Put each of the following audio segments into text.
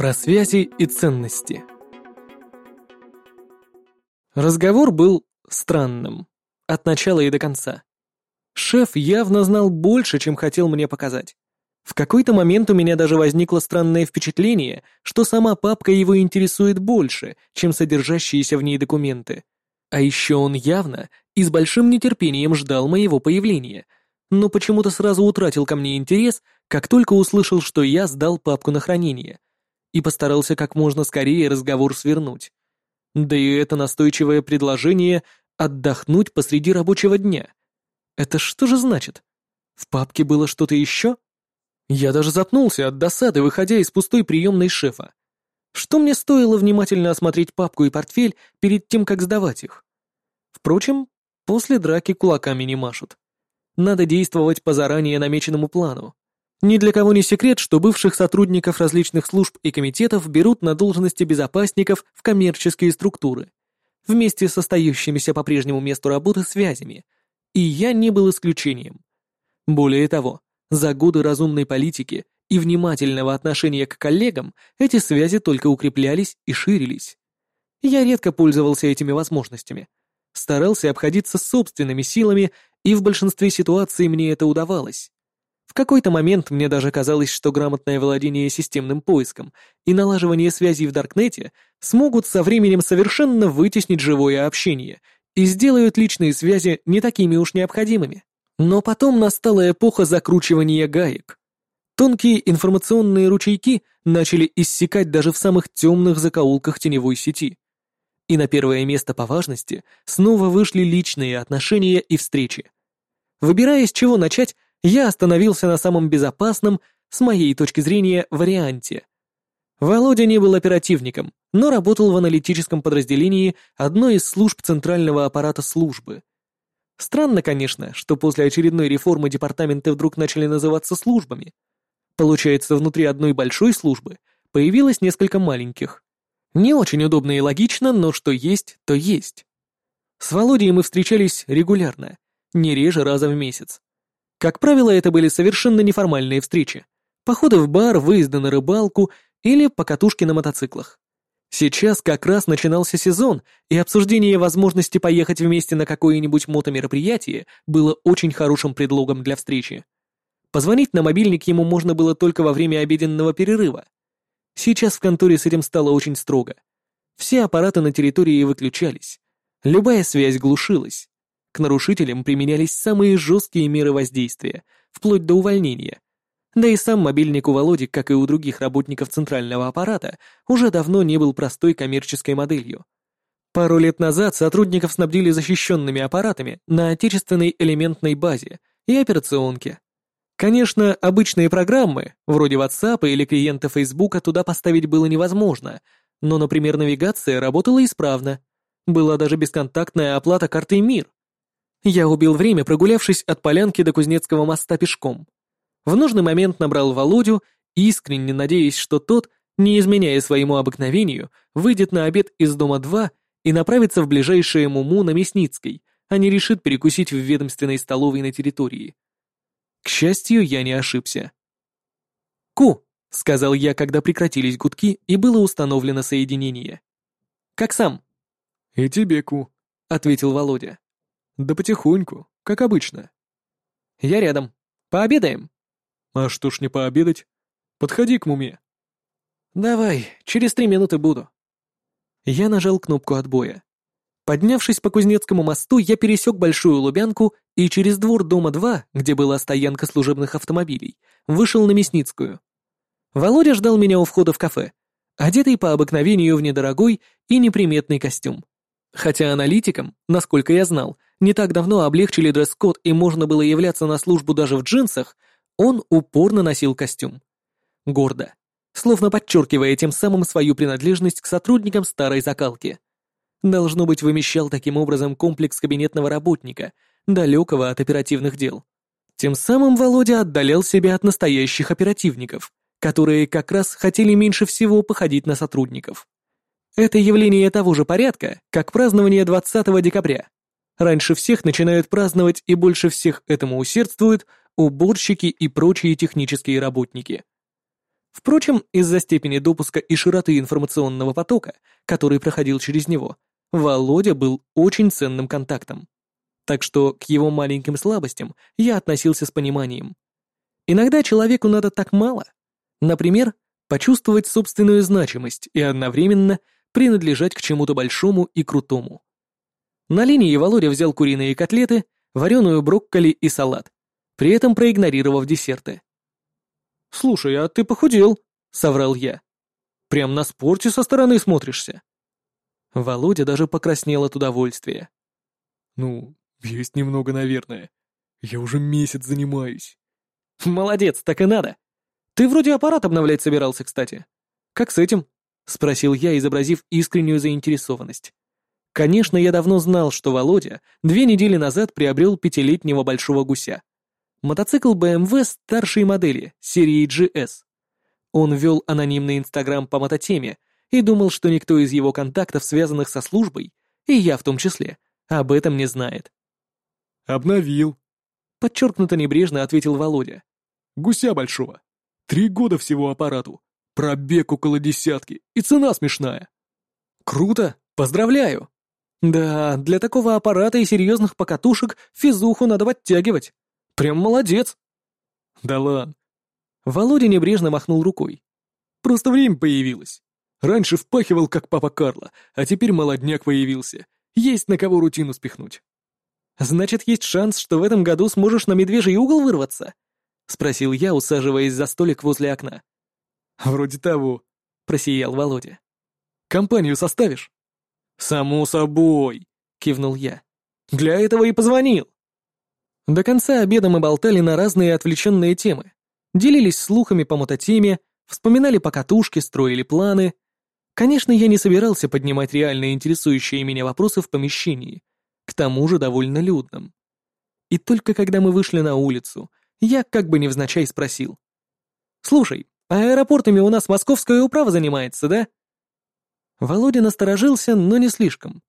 Про связи и ценности. Разговор был странным. От начала и до конца. Шеф явно знал больше, чем хотел мне показать. В какой-то момент у меня даже возникло странное впечатление, что сама папка его интересует больше, чем содержащиеся в ней документы. А еще он явно и с большим нетерпением ждал моего появления, но почему-то сразу утратил ко мне интерес, как только услышал, что я сдал папку на хранение, и постарался как можно скорее разговор свернуть. Да и это настойчивое предложение отдохнуть посреди рабочего дня. Это что же значит? В папке было что-то еще? Я даже запнулся от досады, выходя из пустой приемной шефа. Что мне стоило внимательно осмотреть папку и портфель перед тем, как сдавать их? Впрочем, после драки кулаками не машут. Надо действовать по заранее намеченному плану. Ни для кого не секрет, что бывших сотрудников различных служб и комитетов берут на должности безопасников в коммерческие структуры, вместе с остающимися по прежнему месту работы связями, и я не был исключением. Более того, за годы разумной политики и внимательного отношения к коллегам эти связи только укреплялись и ширились. Я редко пользовался этими возможностями, старался обходиться собственными силами, и в большинстве ситуаций мне это удавалось. В какой-то момент мне даже казалось, что грамотное владение системным поиском и налаживание связей в Даркнете смогут со временем совершенно вытеснить живое общение и сделают личные связи не такими уж необходимыми. Но потом настала эпоха закручивания гаек. Тонкие информационные ручейки начали иссякать даже в самых темных закоулках теневой сети. И на первое место по важности снова вышли личные отношения и встречи. Выбирая, с чего начать, я остановился на самом безопасном, с моей точки зрения, варианте. Володя не был оперативником, но работал в аналитическом подразделении одной из служб центрального аппарата службы. Странно, конечно, что после очередной реформы департаменты вдруг начали называться службами. Получается, внутри одной большой службы появилось несколько маленьких. Не очень удобно и логично, но что есть, то есть. С Володей мы встречались регулярно, не реже раза в месяц. Как правило, это были совершенно неформальные встречи. Походы в бар, выезды на рыбалку или покатушки на мотоциклах. Сейчас как раз начинался сезон, и обсуждение возможности поехать вместе на какое-нибудь мотомероприятие было очень хорошим предлогом для встречи. Позвонить на мобильник ему можно было только во время обеденного перерыва. Сейчас в конторе с этим стало очень строго. Все аппараты на территории выключались. Любая связь глушилась. К нарушителям применялись самые жесткие меры воздействия, вплоть до увольнения, да и сам мобильник у Володи, как и у других работников центрального аппарата, уже давно не был простой коммерческой моделью. Пару лет назад сотрудников снабдили защищенными аппаратами на отечественной элементной базе и операционке. Конечно, обычные программы, вроде WhatsApp или клиента Facebook, туда поставить было невозможно, но, например, навигация работала исправно. Была даже бесконтактная оплата картой МИР. Я убил время, прогулявшись от Полянки до Кузнецкого моста пешком. В нужный момент набрал Володю, искренне надеясь, что тот, не изменяя своему обыкновению, выйдет на обед из дома 2 и направится в ближайшее Муму на Мясницкой, а не решит перекусить в ведомственной столовой на территории. К счастью, я не ошибся. «Ку», — сказал я, когда прекратились гудки и было установлено соединение. «Как сам?» «И тебе, Ку», — ответил Володя. «Да потихоньку, как обычно». «Я рядом. Пообедаем?» А что ж не пообедать? Подходи к муме. Давай, через три минуты буду. Я нажал кнопку отбоя. Поднявшись по Кузнецкому мосту, я пересек Большую Лубянку и через двор дома 2, где была стоянка служебных автомобилей, вышел на Мясницкую. Володя ждал меня у входа в кафе, одетый по обыкновению в недорогой и неприметный костюм. Хотя аналитикам, насколько я знал, не так давно облегчили дресс-код и можно было являться на службу даже в джинсах, он упорно носил костюм. Гордо, словно подчеркивая тем самым свою принадлежность к сотрудникам старой закалки. Должно быть, вымещал таким образом комплекс кабинетного работника, далекого от оперативных дел. Тем самым Володя отдалял себя от настоящих оперативников, которые как раз хотели меньше всего походить на сотрудников. Это явление того же порядка, как празднование 20 декабря. Раньше всех начинают праздновать и больше всех этому усердствуют уборщики и прочие технические работники. Впрочем, из-за степени допуска и широты информационного потока, который проходил через него, Володя был очень ценным контактом. Так что к его маленьким слабостям я относился с пониманием. Иногда человеку надо так мало. Например, почувствовать собственную значимость и одновременно принадлежать к чему-то большому и крутому. На линии Володя взял куриные котлеты, вареную брокколи и салат, при этом проигнорировав десерты. «Слушай, а ты похудел», — соврал я. «Прям на спорте со стороны смотришься». Володя даже покраснел от удовольствия. «Ну, есть немного, наверное. Я уже месяц занимаюсь». «Молодец, так и надо. Ты вроде аппарат обновлять собирался, кстати. Как с этим?» — спросил я, изобразив искреннюю заинтересованность. Конечно, я давно знал, что Володя две недели назад приобрел пятилетнего большого гуся. Мотоцикл BMW старшей модели, серии GS. Он вел анонимный инстаграм по мототеме и думал, что никто из его контактов, связанных со службой, и я в том числе, об этом не знает. «Обновил», — подчеркнуто небрежно ответил Володя. «Гуся большого. Три года всего аппарату. Пробег около десятки, и цена смешная». «Круто! Поздравляю!» «Да, для такого аппарата и серьезных покатушек физуху надо подтягивать. Прям молодец. Да ладно. Володя небрежно махнул рукой. Просто время появилось. Раньше впахивал, как папа Карло, а теперь молодняк появился. Есть на кого рутину спихнуть. Значит, есть шанс, что в этом году сможешь на медвежий угол вырваться? Спросил я, усаживаясь за столик возле окна. Вроде того, просиял Володя. Компанию составишь? Само собой, кивнул я. Для этого и позвонил. До конца обеда мы болтали на разные отвлеченные темы. Делились слухами по мототеме, вспоминали покатушки, строили планы. Конечно, я не собирался поднимать реально интересующие меня вопросы в помещении, к тому же довольно людном. И только когда мы вышли на улицу, я как бы невзначай спросил. «Слушай, аэропортами у нас московская управа занимается, да?» Володя насторожился, но не слишком.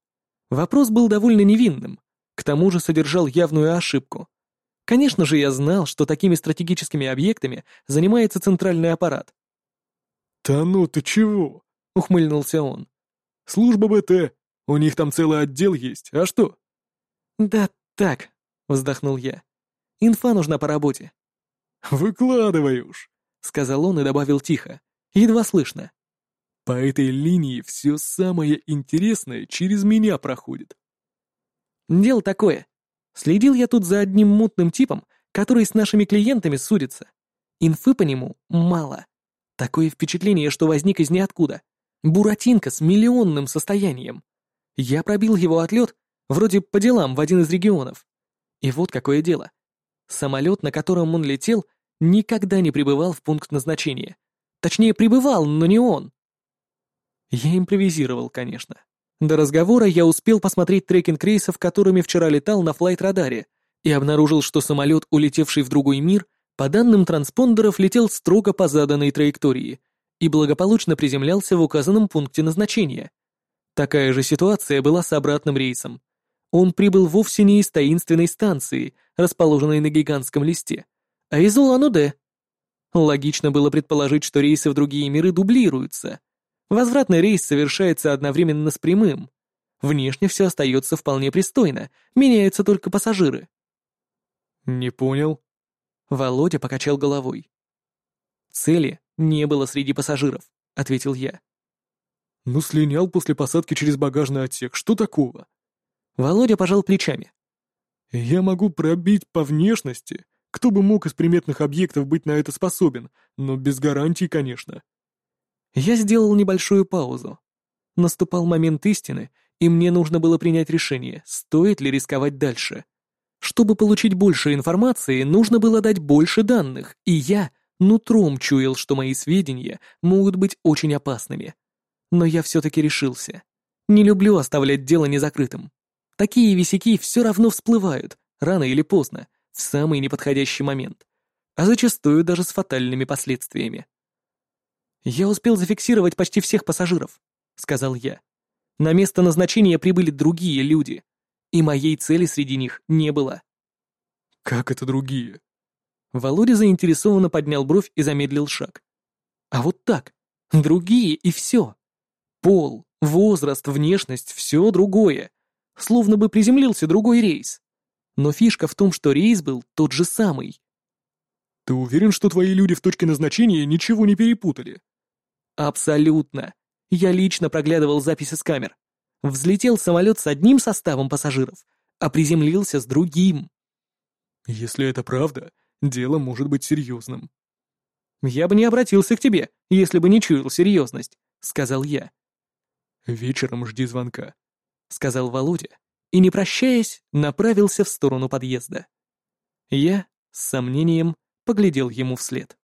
Вопрос был довольно невинным, к тому же содержал явную ошибку. Конечно же, я знал, что такими стратегическими объектами занимается центральный аппарат. «Да ну ты чего?» — ухмыльнулся он. «Служба БТ. У них там целый отдел есть. А что?» «Да так», — вздохнул я. «Инфа нужна по работе». «Выкладывай уж», — сказал он и добавил тихо, едва слышно. «По этой линии все самое интересное через меня проходит. Дело такое. Следил я тут за одним мутным типом, который с нашими клиентами судится. Инфы по нему мало. Такое впечатление, что возник из ниоткуда. Буратинка с миллионным состоянием. Я пробил его отлет, вроде по делам в один из регионов. И вот какое дело. Самолет, на котором он летел, никогда не прибывал в пункт назначения. Точнее, прибывал, но не он. Я импровизировал, конечно. До разговора я успел посмотреть трекинг рейсов, которыми вчера летал на флайт-радаре, и обнаружил, что самолет, улетевший в другой мир, по данным транспондеров летел строго по заданной траектории и благополучно приземлялся в указанном пункте назначения. Такая же ситуация была с обратным рейсом. Он прибыл вовсе не из таинственной станции, расположенной на гигантском листе, а из Улан-Удэ. Логично было предположить, что рейсы в другие миры дублируются — Возвратный рейс совершается одновременно с прямым. Внешне все остается вполне пристойно, меняются только пассажиры. «Не понял». Володя покачал головой. «Цели не было среди пассажиров», — ответил я. «Ну, слинял после посадки через багажный отсек. Что такого?» Володя пожал плечами. «Я могу пробить по внешности. Кто бы мог из приметных объектов быть на это способен, но без гарантий, конечно. Я сделал небольшую паузу. Наступал момент истины, и мне нужно было принять решение, стоит ли рисковать дальше. Чтобы получить больше информации, нужно было дать больше данных, и я нутром чуял, что мои сведения могут быть очень опасными. Но я все-таки решился. Не люблю оставлять дело незакрытым. Такие висяки все равно всплывают, рано или поздно, в самый неподходящий момент, а зачастую даже с фатальными последствиями. «Я успел зафиксировать почти всех пассажиров», — сказал я. «На место назначения прибыли другие люди, и моей цели среди них не было». «Как это другие?» Володя заинтересованно поднял бровь и замедлил шаг. А вот так. Другие и все. Пол, возраст, внешность — все другое. Словно бы приземлился другой рейс. Но фишка в том, что рейс был тот же самый. «Ты уверен, что твои люди в точке назначения ничего не перепутали?» «Абсолютно. Я лично проглядывал записи с камер. Взлетел самолет с одним составом пассажиров, а приземлился с другим». «Если это правда, дело может быть серьезным». «Я бы не обратился к тебе, если бы не чуял серьезность», — сказал я. «Вечером жди звонка», — сказал Володя, и, не прощаясь, направился в сторону подъезда. Я, с сомнением, поглядел ему вслед.